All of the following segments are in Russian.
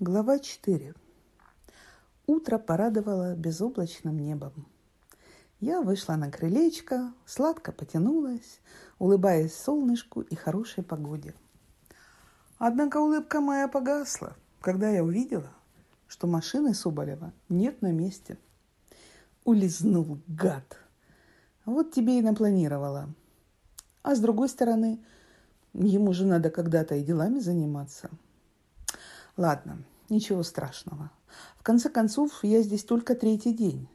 Глава 4. Утро порадовало безоблачным небом. Я вышла на крылечко, сладко потянулась, улыбаясь солнышку и хорошей погоде. Однако улыбка моя погасла, когда я увидела, что машины Соболева нет на месте. Улизнул гад. Вот тебе и напланировала. А с другой стороны, ему же надо когда-то и делами заниматься. Ладно, ничего страшного. В конце концов, я здесь только третий день.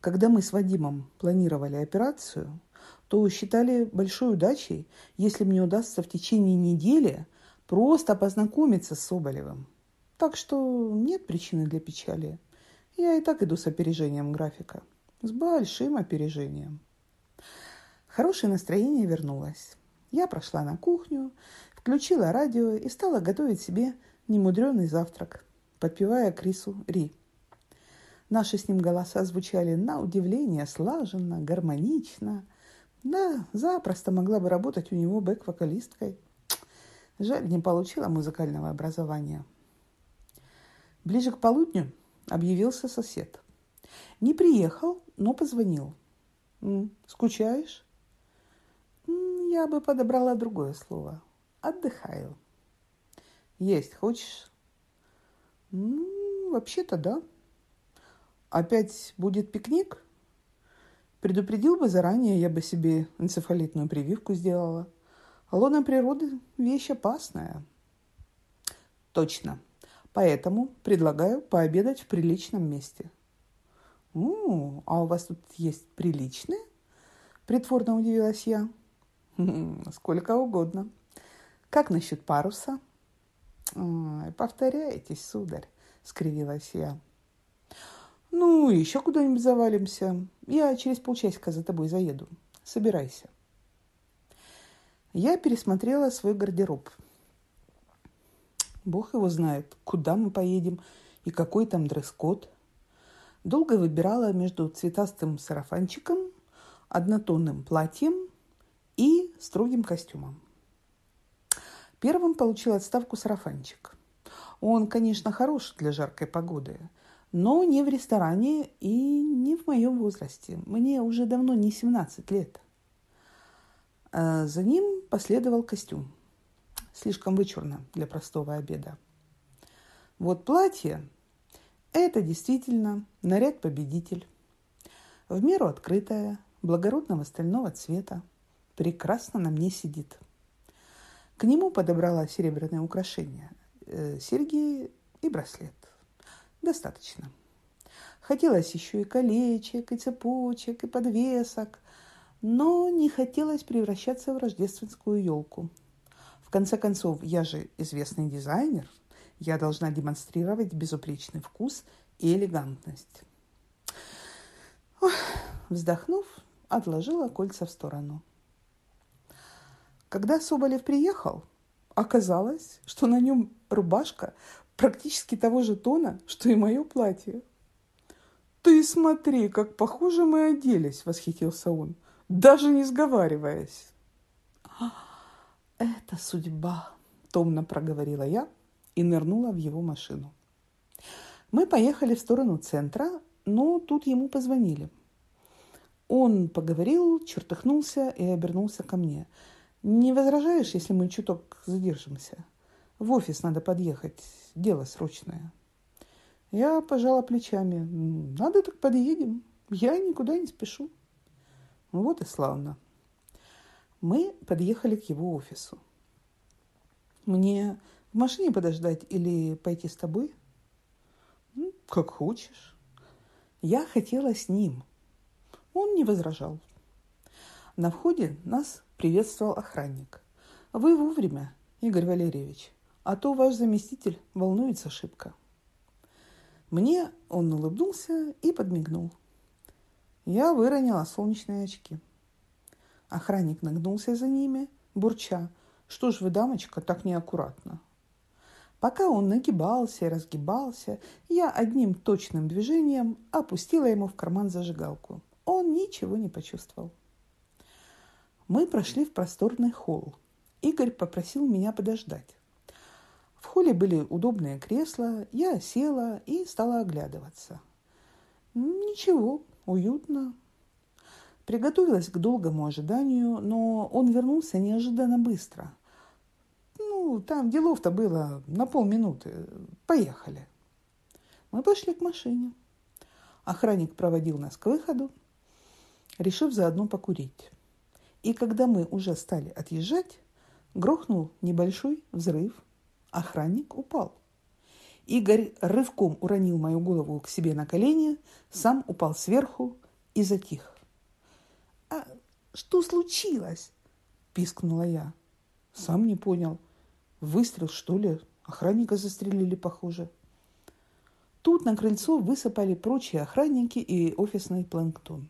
Когда мы с Вадимом планировали операцию, то считали большой удачей, если мне удастся в течение недели просто познакомиться с Соболевым. Так что нет причины для печали. Я и так иду с опережением графика. С большим опережением. Хорошее настроение вернулось. Я прошла на кухню, включила радио и стала готовить себе немудренный завтрак, подпевая Крису Ри. Наши с ним голоса звучали на удивление слаженно, гармонично. Да, запросто могла бы работать у него бэк-вокалисткой. Жаль, не получила музыкального образования. Ближе к полудню объявился сосед. Не приехал, но позвонил. «Скучаешь?» «Я бы подобрала другое слово. Отдыхаю». Есть хочешь? Ну, вообще-то да. Опять будет пикник? Предупредил бы заранее, я бы себе энцефалитную прививку сделала. Лона природы – вещь опасная. Точно. Поэтому предлагаю пообедать в приличном месте. «У, а у вас тут есть приличные?» Притворно удивилась я. «Сколько угодно. Как насчет паруса?» Ой, повторяйтесь, сударь, скривилась я. Ну, еще куда-нибудь завалимся. Я через полчасика за тобой заеду. Собирайся. Я пересмотрела свой гардероб. Бог его знает, куда мы поедем и какой там дресс-код. Долго выбирала между цветастым сарафанчиком, однотонным платьем и строгим костюмом. Первым получил отставку сарафанчик. Он, конечно, хорош для жаркой погоды, но не в ресторане и не в моем возрасте. Мне уже давно не 17 лет. А за ним последовал костюм. Слишком вычурно для простого обеда. Вот платье – это действительно наряд-победитель. В меру открытое, благородного стального цвета. Прекрасно на мне сидит – к нему подобрала серебряное украшение, э, серьги и браслет. Достаточно. Хотелось еще и колечек, и цепочек, и подвесок, но не хотелось превращаться в рождественскую елку. В конце концов, я же известный дизайнер, я должна демонстрировать безупречный вкус и элегантность. Ох, вздохнув, отложила кольца в сторону. Когда Соболев приехал, оказалось, что на нем рубашка практически того же тона, что и мое платье. «Ты смотри, как похоже мы оделись!» – восхитился он, даже не сговариваясь. «Это судьба!» – томно проговорила я и нырнула в его машину. Мы поехали в сторону центра, но тут ему позвонили. Он поговорил, чертыхнулся и обернулся ко мне – не возражаешь, если мы чуток задержимся? В офис надо подъехать, дело срочное. Я пожала плечами. Надо так подъедем. Я никуда не спешу. Вот и славно. Мы подъехали к его офису. Мне в машине подождать или пойти с тобой? Ну, как хочешь. Я хотела с ним. Он не возражал. На входе нас приветствовал охранник. «Вы вовремя, Игорь Валерьевич, а то ваш заместитель волнуется шибко». Мне он улыбнулся и подмигнул. Я выронила солнечные очки. Охранник нагнулся за ними, бурча. «Что ж вы, дамочка, так неаккуратно?» Пока он нагибался и разгибался, я одним точным движением опустила ему в карман зажигалку. Он ничего не почувствовал. Мы прошли в просторный холл. Игорь попросил меня подождать. В холле были удобные кресла, я села и стала оглядываться. Ничего, уютно. Приготовилась к долгому ожиданию, но он вернулся неожиданно быстро. Ну, там делов-то было на полминуты. Поехали. Мы пошли к машине. Охранник проводил нас к выходу, решив заодно покурить. И когда мы уже стали отъезжать, грохнул небольшой взрыв. Охранник упал. Игорь рывком уронил мою голову к себе на колени, сам упал сверху и затих. «А что случилось?» – пискнула я. Сам не понял. Выстрел, что ли? Охранника застрелили, похоже. Тут на крыльцо высыпали прочие охранники и офисный планктон.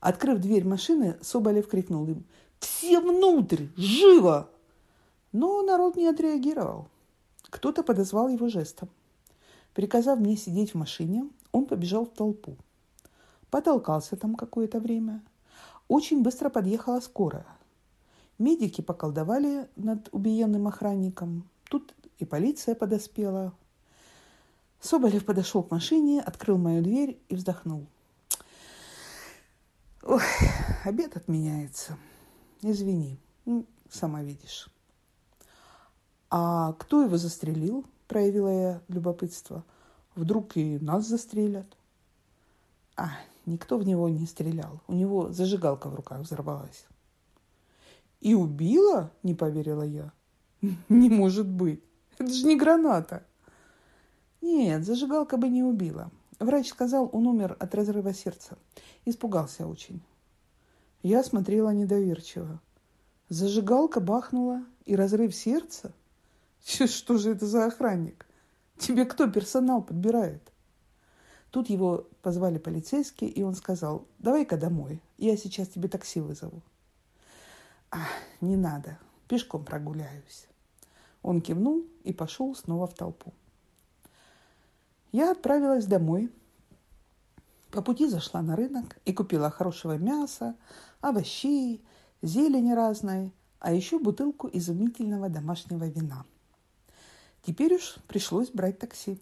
Открыв дверь машины, Соболев крикнул им «Все внутрь! Живо!» Но народ не отреагировал. Кто-то подозвал его жестом. Приказав мне сидеть в машине, он побежал в толпу. Потолкался там какое-то время. Очень быстро подъехала скорая. Медики поколдовали над убиенным охранником. Тут и полиция подоспела. Соболев подошел к машине, открыл мою дверь и вздохнул. Ой, обед отменяется. Извини, ну, сама видишь. А кто его застрелил? Проявила я любопытство. Вдруг и нас застрелят. А, никто в него не стрелял. У него зажигалка в руках взорвалась. И убила? Не поверила я. Не может быть. Это же не граната. Нет, зажигалка бы не убила. Врач сказал, он умер от разрыва сердца. Испугался очень. Я смотрела недоверчиво. Зажигалка бахнула и разрыв сердца? Что же это за охранник? Тебе кто персонал подбирает? Тут его позвали полицейские, и он сказал, давай-ка домой, я сейчас тебе такси вызову. А, не надо, пешком прогуляюсь. Он кивнул и пошел снова в толпу. Я отправилась домой. По пути зашла на рынок и купила хорошего мяса, овощей, зелени разной, а еще бутылку изумительного домашнего вина. Теперь уж пришлось брать такси.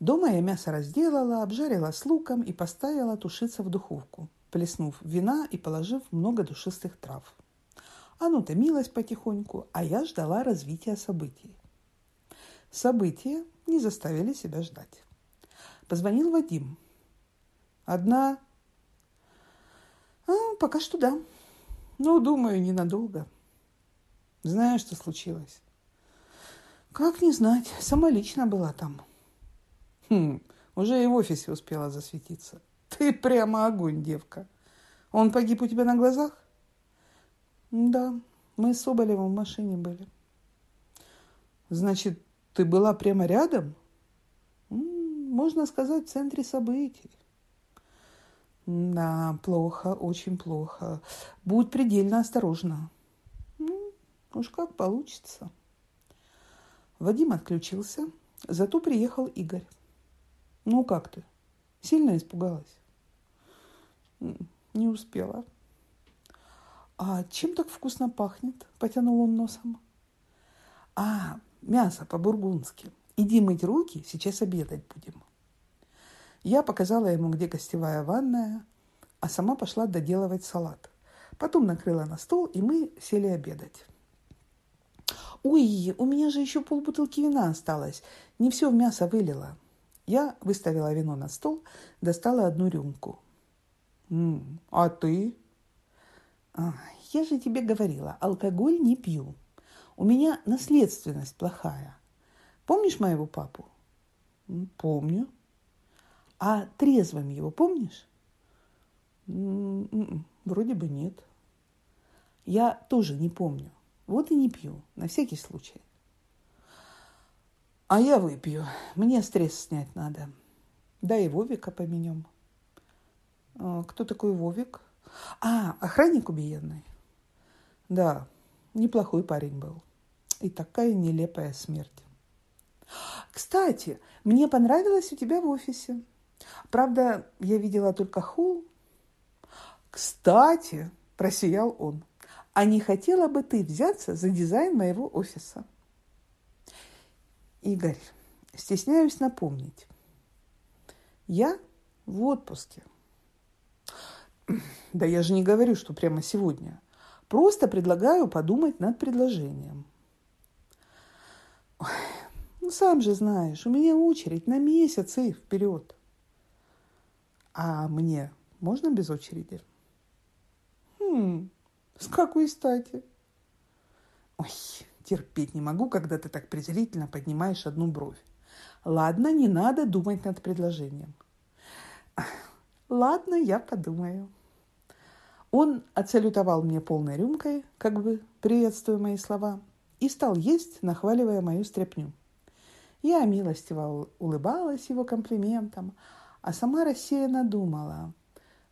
Дома я мясо разделала, обжарила с луком и поставила тушиться в духовку, плеснув вина и положив много душистых трав. Оно томилось потихоньку, а я ждала развития событий. События не заставили себя ждать. Позвонил Вадим. Одна? А, пока что да. Ну, думаю, ненадолго. Знаешь, что случилось? Как не знать, сама лично была там. Хм, уже и в офисе успела засветиться. Ты прямо огонь, девка. Он погиб у тебя на глазах? Да, мы с Соболевым в машине были. Значит, ты была прямо рядом? Можно сказать, в центре событий. Да, плохо, очень плохо. Будь предельно осторожна. Ну, уж как получится. Вадим отключился, зато приехал Игорь. Ну, как ты? Сильно испугалась? Не успела. А чем так вкусно пахнет? Потянул он носом. А, мясо по-бургундски. Иди мыть руки, сейчас обедать будем. Я показала ему, где гостевая ванная, а сама пошла доделывать салат. Потом накрыла на стол, и мы сели обедать. «Ой, у меня же еще полбутылки вина осталось. Не все в мясо вылила». Я выставила вино на стол, достала одну рюмку. «М, «А ты?» «Я же тебе говорила, алкоголь не пью. У меня наследственность плохая. Помнишь моего папу? Помню. А трезвым его помнишь? Вроде бы нет. Я тоже не помню. Вот и не пью, на всякий случай. А я выпью. Мне стресс снять надо. Да и Вовика поменем. А, кто такой Вовик? А, охранник убиенный. Да, неплохой парень был. И такая нелепая смерть. Кстати, мне понравилось у тебя в офисе. Правда, я видела только холл. Кстати, просиял он, а не хотела бы ты взяться за дизайн моего офиса? Игорь, стесняюсь напомнить. Я в отпуске. Да я же не говорю, что прямо сегодня. Просто предлагаю подумать над предложением. Ой, ну, сам же знаешь, у меня очередь на месяц и вперед. А мне можно без очереди? Хм, с какой стати? Ой, терпеть не могу, когда ты так презрительно поднимаешь одну бровь. Ладно, не надо думать над предложением. Ладно, я подумаю. Он отсалютовал мне полной рюмкой, как бы приветствуя мои слова, и стал есть, нахваливая мою стряпню. Я милостиво улыбалась его комплиментам, а сама рассеянно думала.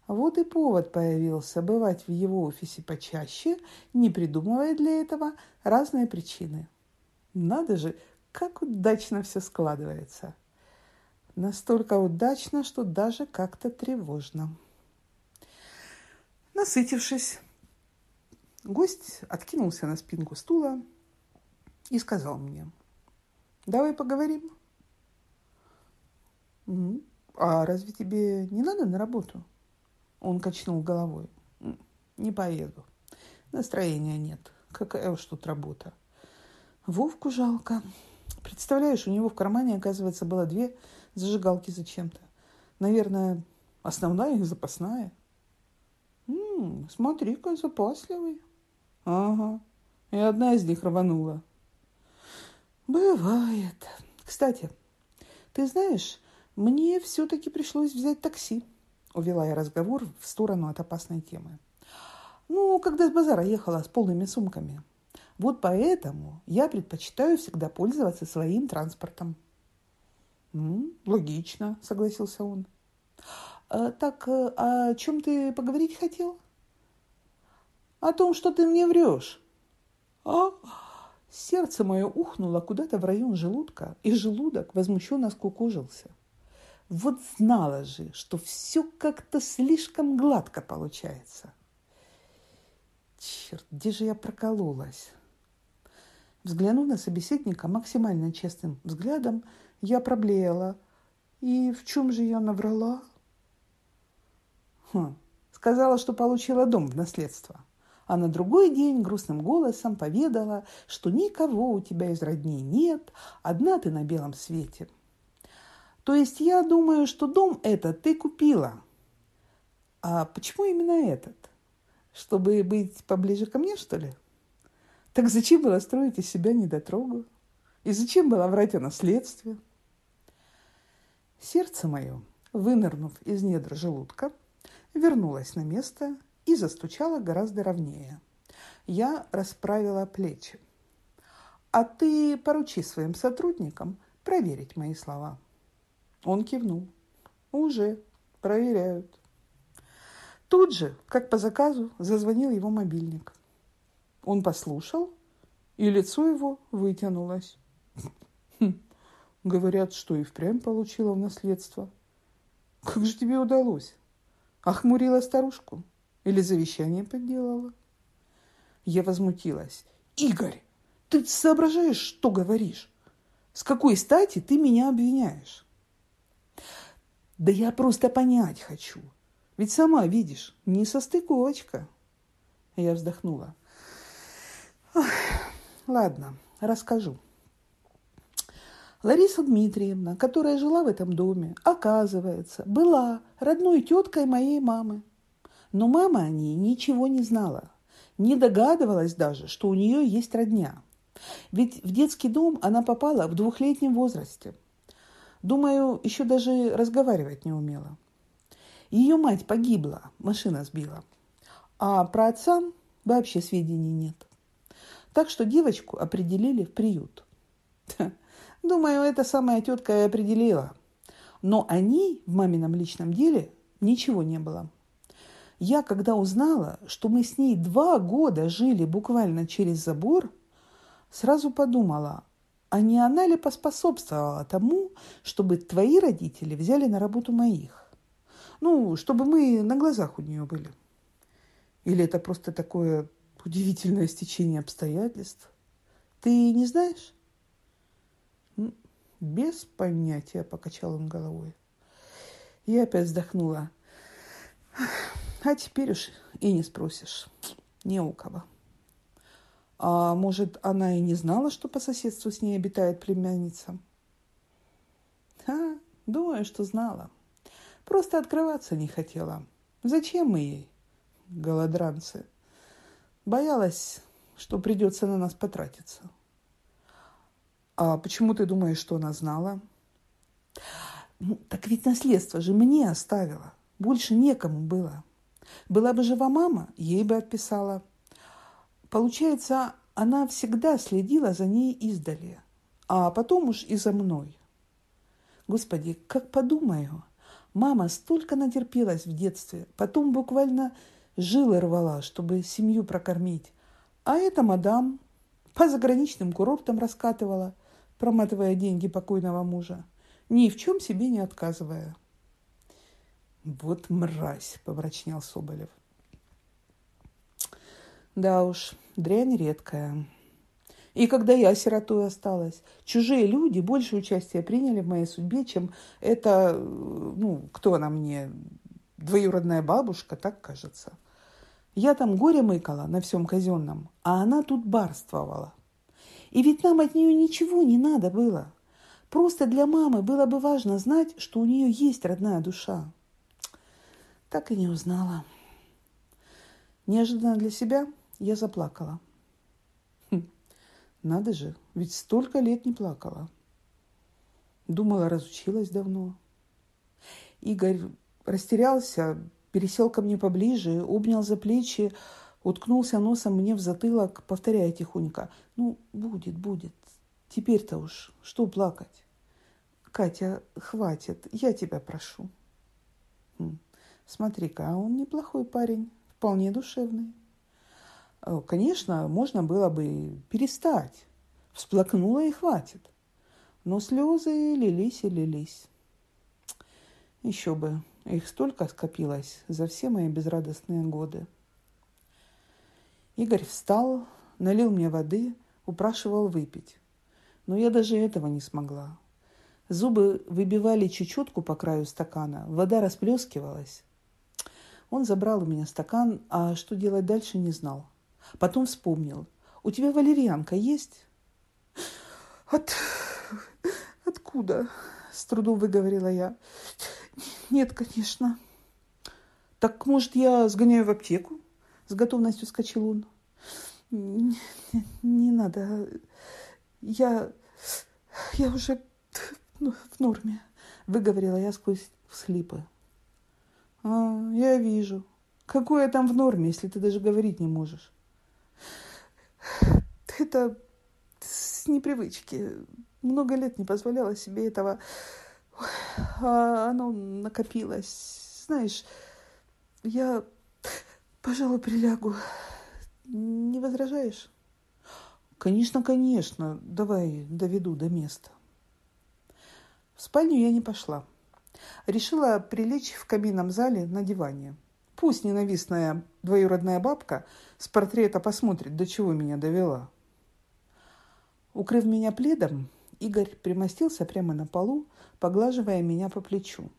Вот и повод появился бывать в его офисе почаще, не придумывая для этого разные причины. Надо же, как удачно все складывается. Настолько удачно, что даже как-то тревожно. Насытившись, гость откинулся на спинку стула и сказал мне, «Давай поговорим». «А разве тебе не надо на работу?» Он качнул головой. «Не поеду. Настроения нет. Какая уж тут работа. Вовку жалко. Представляешь, у него в кармане, оказывается, было две зажигалки зачем-то. Наверное, основная и запасная. Смотри-ка, запасливый. Ага, и одна из них рванула. Бывает. Кстати, ты знаешь, мне все-таки пришлось взять такси. Увела я разговор в сторону от опасной темы. Ну, когда с базара ехала с полными сумками. Вот поэтому я предпочитаю всегда пользоваться своим транспортом. «Ну, логично», — согласился он. А, «Так, э, о чем ты поговорить хотел?» «О том, что ты мне врешь». «А?» Сердце мое ухнуло куда-то в район желудка, и желудок возмущенно скукожился. Вот знала же, что все как-то слишком гладко получается. Черт, где же я прокололась? Взглянув на собеседника максимально честным взглядом, я проблеяла. И в чем же я наврала? Хм, сказала, что получила дом в наследство. А на другой день грустным голосом поведала, что никого у тебя из родней нет, одна ты на белом свете. То есть я думаю, что дом этот ты купила. А почему именно этот? Чтобы быть поближе ко мне, что ли? Так зачем было строить из себя недотрогу? И зачем было врать о наследстве? Сердце мое, вынырнув из недр желудка, вернулось на место и застучало гораздо ровнее. Я расправила плечи. «А ты поручи своим сотрудникам проверить мои слова». Он кивнул. «Уже проверяют». Тут же, как по заказу, зазвонил его мобильник. Он послушал, и лицо его вытянулось. Хм. Говорят, что и впрямь получила в наследство. Как же тебе удалось? Охмурила старушку? Или завещание подделала? Я возмутилась. Игорь, ты соображаешь, что говоришь? С какой стати ты меня обвиняешь? Да я просто понять хочу. Ведь сама видишь, не состыковочка. Я вздохнула. Ладно, расскажу. Лариса Дмитриевна, которая жила в этом доме, оказывается, была родной теткой моей мамы. Но мама о ней ничего не знала, не догадывалась даже, что у нее есть родня. Ведь в детский дом она попала в двухлетнем возрасте. Думаю, еще даже разговаривать не умела. Ее мать погибла, машина сбила. А про отца вообще сведений нет. Так что девочку определили в приют. Думаю, эта самая тетка и определила. Но о ней в мамином личном деле ничего не было. Я, когда узнала, что мы с ней два года жили буквально через забор, сразу подумала, а не она ли поспособствовала тому, чтобы твои родители взяли на работу моих? Ну, чтобы мы на глазах у нее были. Или это просто такое удивительное стечение обстоятельств? Ты не знаешь? Без понятия, покачал он головой. Я опять вздохнула. А теперь уж и не спросишь. Не у кого. А может, она и не знала, что по соседству с ней обитает племянница? А, думаю, что знала. Просто открываться не хотела. Зачем мы ей, голодранцы? Боялась, что придется на нас потратиться. А почему ты думаешь, что она знала? Ну, так ведь наследство же мне оставила. Больше некому было. Была бы жива мама, ей бы отписала. Получается, она всегда следила за ней издали, а потом уж и за мной. Господи, как подумаю, мама столько натерпелась в детстве, потом буквально жилы рвала, чтобы семью прокормить. А эта мадам по заграничным курортам раскатывала, проматывая деньги покойного мужа, ни в чем себе не отказывая. «Вот мразь!» – помрачнел Соболев. «Да уж, дрянь редкая. И когда я сиротой осталась, чужие люди больше участия приняли в моей судьбе, чем это, ну, кто она мне, двоюродная бабушка, так кажется. Я там горе мыкала на всем казенном, а она тут барствовала. И ведь нам от нее ничего не надо было. Просто для мамы было бы важно знать, что у нее есть родная душа. Так и не узнала. Неожиданно для себя я заплакала. Хм, надо же, ведь столько лет не плакала. Думала, разучилась давно. Игорь растерялся, пересел ко мне поближе, обнял за плечи, уткнулся носом мне в затылок, повторяя тихонько. «Ну, будет, будет. Теперь-то уж что плакать? Катя, хватит, я тебя прошу». Хм. Смотри-ка, а он неплохой парень, вполне душевный. Э, конечно, можно было бы перестать. Всплакнула и хватит. Но слезы лились и лились. Еще бы, их столько скопилось за все мои безрадостные годы. Игорь встал, налил мне воды, упрашивал выпить. Но я даже этого не смогла. Зубы выбивали чечетку по краю стакана, вода расплескивалась. Он забрал у меня стакан, а что делать дальше не знал. Потом вспомнил. «У тебя валерьянка есть?» «От... откуда?» – с трудом выговорила я. «Нет, конечно». «Так, может, я сгоняю в аптеку?» – с готовностью скачал он. «Не, не надо. Я... я уже в норме», – выговорила я сквозь слипы. А, я вижу. Какое там в норме, если ты даже говорить не можешь? Это с непривычки. Много лет не позволяла себе этого. А оно накопилось. Знаешь, я, пожалуй, прилягу. Не возражаешь? Конечно, конечно. Давай доведу до места. В спальню я не пошла. Решила прилечь в каминном зале на диване. Пусть ненавистная двоюродная бабка с портрета посмотрит, до чего меня довела. Укрыв меня пледом, Игорь примостился прямо на полу, поглаживая меня по плечу.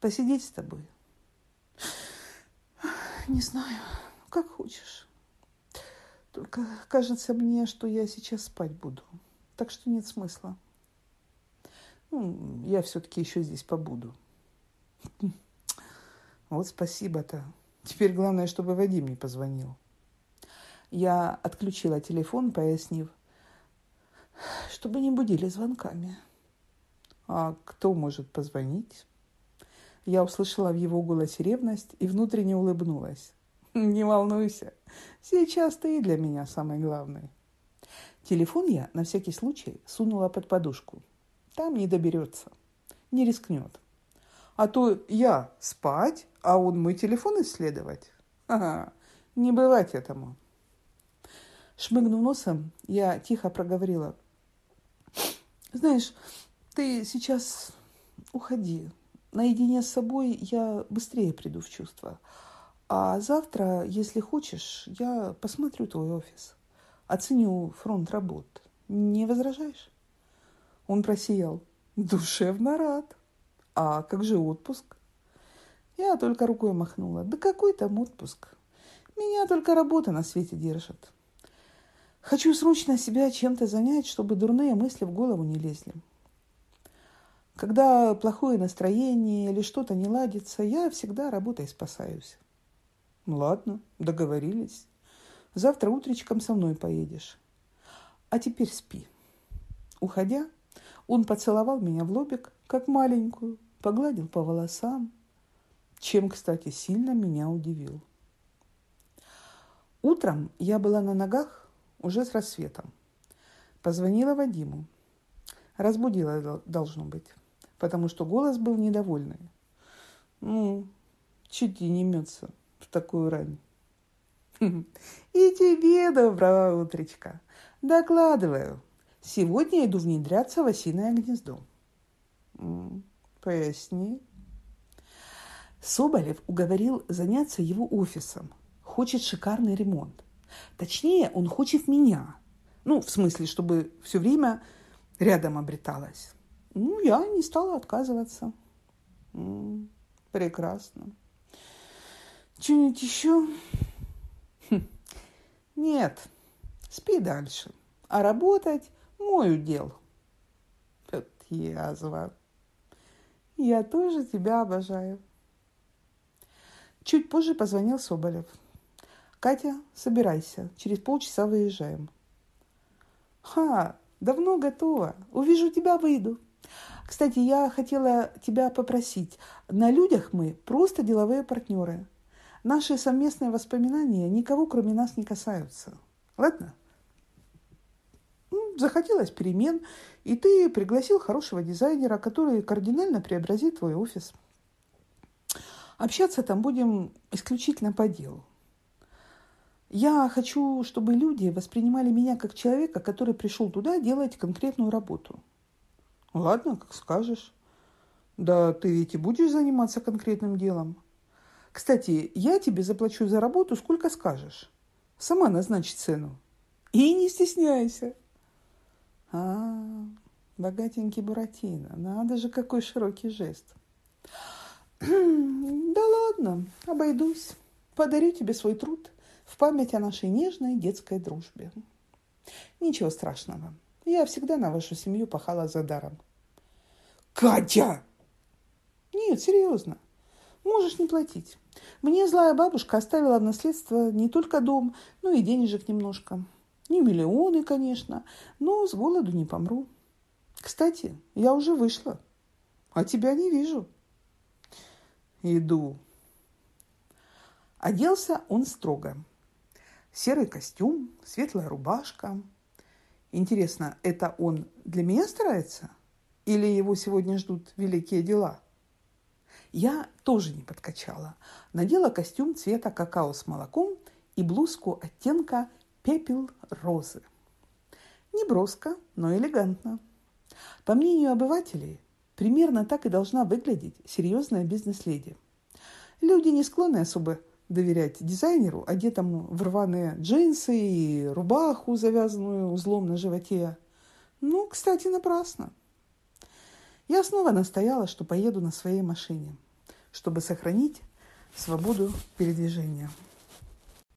«Посидеть с тобой?» «Не знаю, как хочешь. Только кажется мне, что я сейчас спать буду, так что нет смысла». Ну, я все-таки еще здесь побуду. Вот спасибо-то. Теперь главное, чтобы Вадим не позвонил. Я отключила телефон, пояснив, чтобы не будили звонками. А кто может позвонить? Я услышала в его голосе ревность и внутренне улыбнулась. Не волнуйся, сейчас ты и для меня самый главный. Телефон я на всякий случай сунула под подушку – там не доберется, не рискнет. А то я спать, а он мой телефон исследовать. Ага, не бывать этому. Шмыгнув носом, я тихо проговорила. Знаешь, ты сейчас уходи. Наедине с собой я быстрее приду в чувство. А завтра, если хочешь, я посмотрю твой офис. Оценю фронт работ. Не возражаешь? Он просиял. Душевно рад. А как же отпуск? Я только рукой махнула. Да какой там отпуск? Меня только работа на свете держит. Хочу срочно себя чем-то занять, чтобы дурные мысли в голову не лезли. Когда плохое настроение или что-то не ладится, я всегда работой спасаюсь. Ладно, договорились. Завтра утречком со мной поедешь. А теперь спи. Уходя, он поцеловал меня в лобик, как маленькую, погладил по волосам, чем, кстати, сильно меня удивил. Утром я была на ногах уже с рассветом. Позвонила Вадиму. Разбудила, должно быть, потому что голос был недовольный. Ну, чуть и не мется в такую рань. И тебе доброго утречка. Докладываю. Сегодня иду внедряться в осиное гнездо. Поясни. Соболев уговорил заняться его офисом. Хочет шикарный ремонт. Точнее, он хочет меня. Ну, в смысле, чтобы все время рядом обреталась. Ну, я не стала отказываться. Прекрасно. Что-нибудь еще? Хм. Нет, спи дальше. А работать мой удел. Вот язва. Я тоже тебя обожаю. Чуть позже позвонил Соболев. «Катя, собирайся. Через полчаса выезжаем». «Ха, давно готова. Увижу тебя, выйду». Кстати, я хотела тебя попросить. На людях мы просто деловые партнеры. Наши совместные воспоминания никого, кроме нас, не касаются. Ладно? Захотелось перемен, и ты пригласил хорошего дизайнера, который кардинально преобразит твой офис. Общаться там будем исключительно по делу. Я хочу, чтобы люди воспринимали меня как человека, который пришел туда делать конкретную работу. Ладно, как скажешь. Да ты ведь и будешь заниматься конкретным делом. Кстати, я тебе заплачу за работу, сколько скажешь. Сама назначь цену. И не стесняйся. А, богатенький Буратино, надо же, какой широкий жест. Да ладно, обойдусь. Подарю тебе свой труд в память о нашей нежной детской дружбе. Ничего страшного. Я всегда на вашу семью пахала за даром. Катя! Нет, серьезно. Можешь не платить. Мне злая бабушка оставила в наследство не только дом, но и денежек немножко. Не миллионы, конечно, но с голоду не помру. Кстати, я уже вышла, а тебя не вижу. Иду. Оделся он строго. Серый костюм, светлая рубашка. Интересно, это он для меня старается? Или его сегодня ждут великие дела? Я тоже не подкачала. Надела костюм цвета какао с молоком и блузку оттенка пепел розы. Не броско, но элегантно. По мнению обывателей, Примерно так и должна выглядеть серьезная бизнес-леди. Люди не склонны особо доверять дизайнеру, одетому в рваные джинсы и рубаху, завязанную узлом на животе. Ну, кстати, напрасно. Я снова настояла, что поеду на своей машине, чтобы сохранить свободу передвижения.